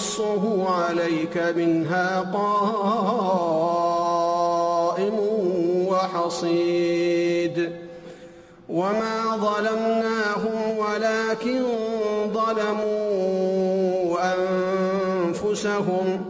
نقصه عليك منها قائم وحصيد. وما ظلمناهم ولكن ظلموا أنفسهم.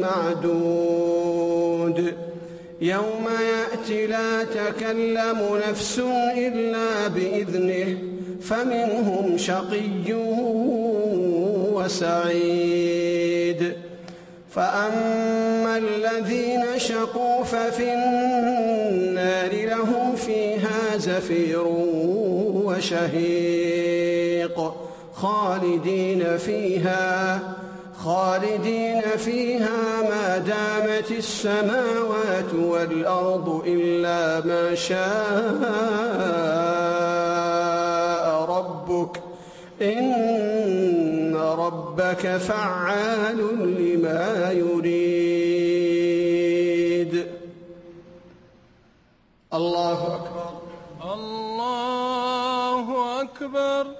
معدود. يوم يأتي لا تكلم نفس إلا بإذنه فمنهم شقي وسعيد. فأما الذين شقوا ففي النار لهم فيها زفير وشهيق خالدين فيها. خالدين فيها ما دامت السماوات والأرض إلا ما شاء ربك. إن ربك فعال لما يريد. الله أكبر. الله أكبر.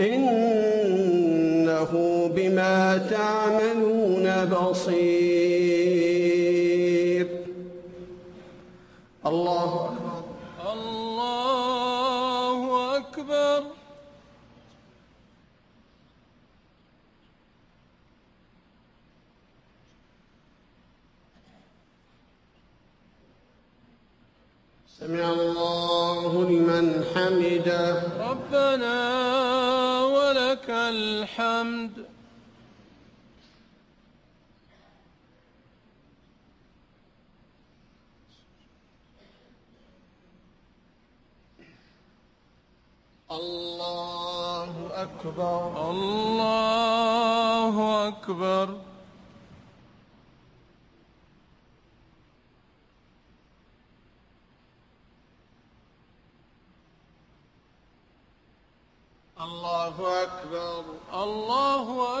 إنه بما تعملون بصير. الله أكبر. الله أكبر. سمع الله لمن حمده. ربنا الحمد الله أكبر الله أكبر الله أكبر الله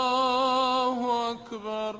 أكبر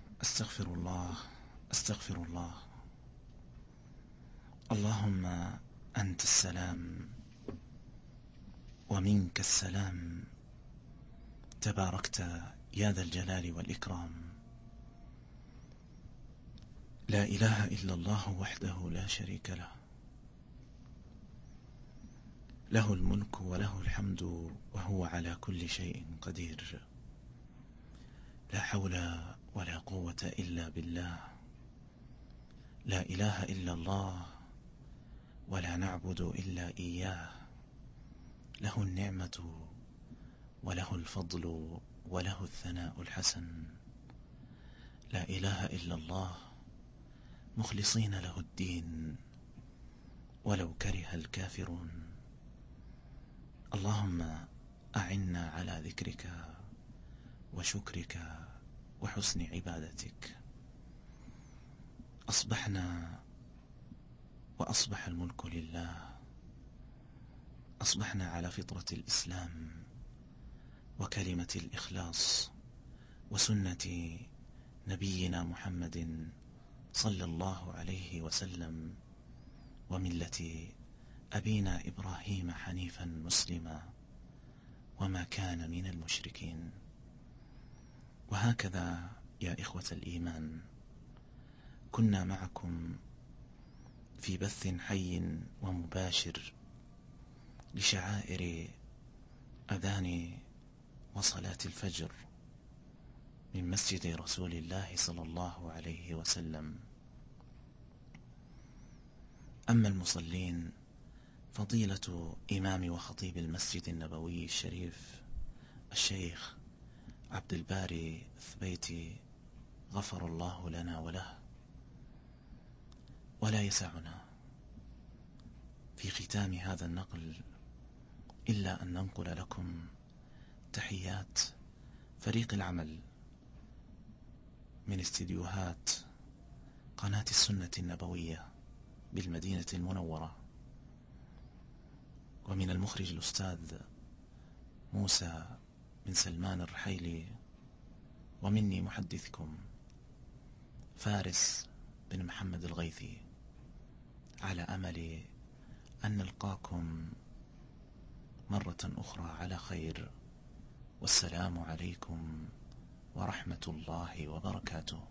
أستغفر الله أستغفر الله. اللهم أنت السلام ومنك السلام. تباركت يا ذا الجلال والإكرام. لا إله إلا الله وحده لا شريك له. له الملك وله الحمد وهو على كل شيء قدير. لا حول ولا قوة إلا بالله. لا إله إلا الله ولا نعبد إلا إياه. له النعمة وله الفضل وله الثناء الحسن. لا إله إلا الله مخلصين له الدين ولو كره الكافرون. اللهم أعنا على ذكرك وشكرك وحسن عبادتك. أصبحنا وأصبح الملك لله. أصبحنا على فطرة الإسلام وكلمة الإخلاص وسنة نبينا محمد صلى الله عليه وسلم وملة أبينا إبراهيم حنيفا مسلما وما كان من المشركين. وهكذا يا إخوة الإيمان. كنا معكم في بث حي ومباشر لشعائر أذان وصلاة الفجر من مسجد رسول الله صلى الله عليه وسلم. أما المصلين فضيلة إمام وخطيب المسجد النبوي الشريف الشيخ عبد الباري الثبيتي غفر الله لنا وله ولا يسعنا في ختام هذا النقل إلا أن ننقل لكم تحيات فريق العمل من استديوهات قناة السنة النبوية بالمدينة المنورة ومن المخرج الأستاذ موسى بن سلمان الرحيلي ومني محدثكم فارس بن محمد الغيثي على أمل أن نلقاكم مرة أخرى على خير. والسلام عليكم ورحمة الله وبركاته.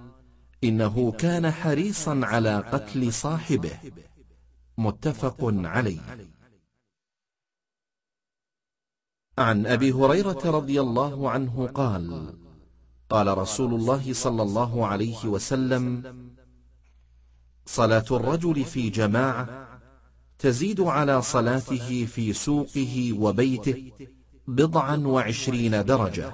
إنه كان حريصا على قتل صاحبه. متفق عليه. عن أبي هريرة رضي الله عنه قال قال رسول الله صلى الله عليه وسلم صلاة الرجل في جماعة تزيد على صلاته في سوقه وبيته بضعا وعشرين درجة.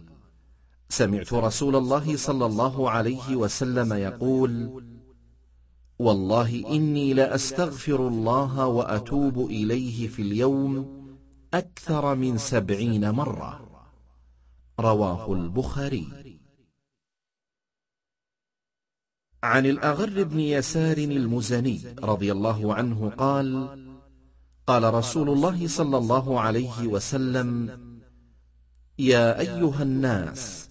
سمعت رسول الله صلى الله عليه وسلم يقول والله إني لأستغفر الله وأتوب إليه في اليوم أكثر من سبعين مرة. رواه البخاري. عن الأغر بن يسار المزني رضي الله عنه قال قال رسول الله صلى الله عليه وسلم يا أيها الناس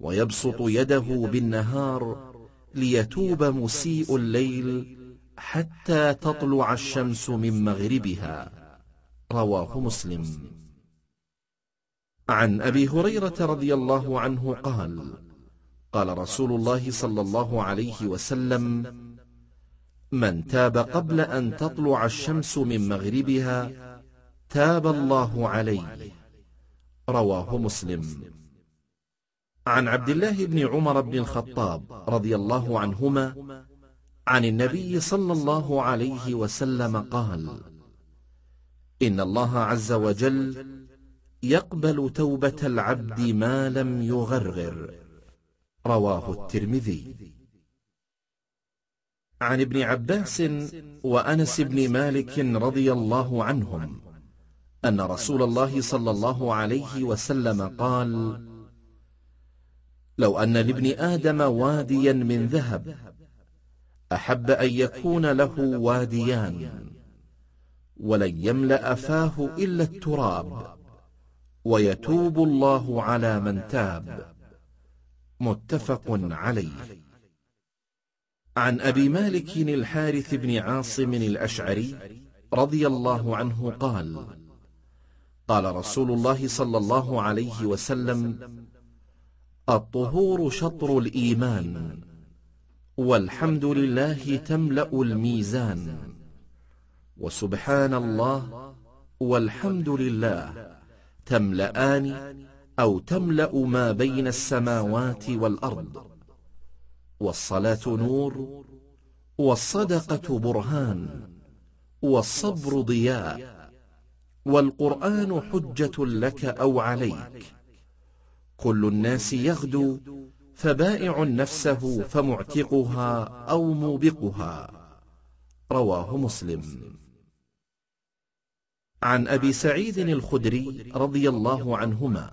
ويبسط يده بالنهار ليتوب مسيء الليل حتى تطلع الشمس من مغربها. رواه مسلم. عن أبي هريرة رضي الله عنه قال قال رسول الله صلى الله عليه وسلم من تاب قبل أن تطلع الشمس من مغربها تاب الله عليه. رواه مسلم. عن عبد الله بن عمر بن الخطاب رضي الله عنهما عن النبي صلى الله عليه وسلم قال إن الله عز وجل يقبل توبة العبد ما لم يغرغر. رواه الترمذي. عن ابن عباس وأنس بن مالك رضي الله عنهم أن رسول الله صلى الله عليه وسلم قال لو أن لابن آدم واديا من ذهب أحب أن يكون له واديان ولن يملأ فاه إلا التراب ويتوب الله على من تاب. متفق عليه. عن أبي مالك الحارث بن عاصم الأشعري رضي الله عنه قال قال رسول الله صلى الله عليه وسلم الطهور شطر الإيمان والحمد لله تملأ الميزان. وسبحان الله والحمد لله تملأان أو تملأ ما بين السماوات والأرض. والصلاة نور والصدقة برهان والصبر ضياء. والقرآن حجة لك أو عليك. كل الناس يغدو فبائع نفسه فمعتقها أو موبقها. رواه مسلم. عن أبي سعيد الخدري رضي الله عنهما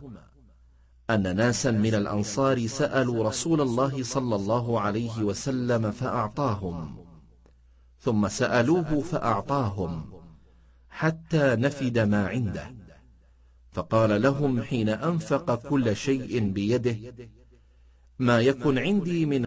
أن ناسا من الأنصار سألوا رسول الله صلى الله عليه وسلم فأعطاهم ثم سألوه فأعطاهم حتى نفد ما عنده. فقال لهم حين أنفق كل شيء بيده ما يكن عندي من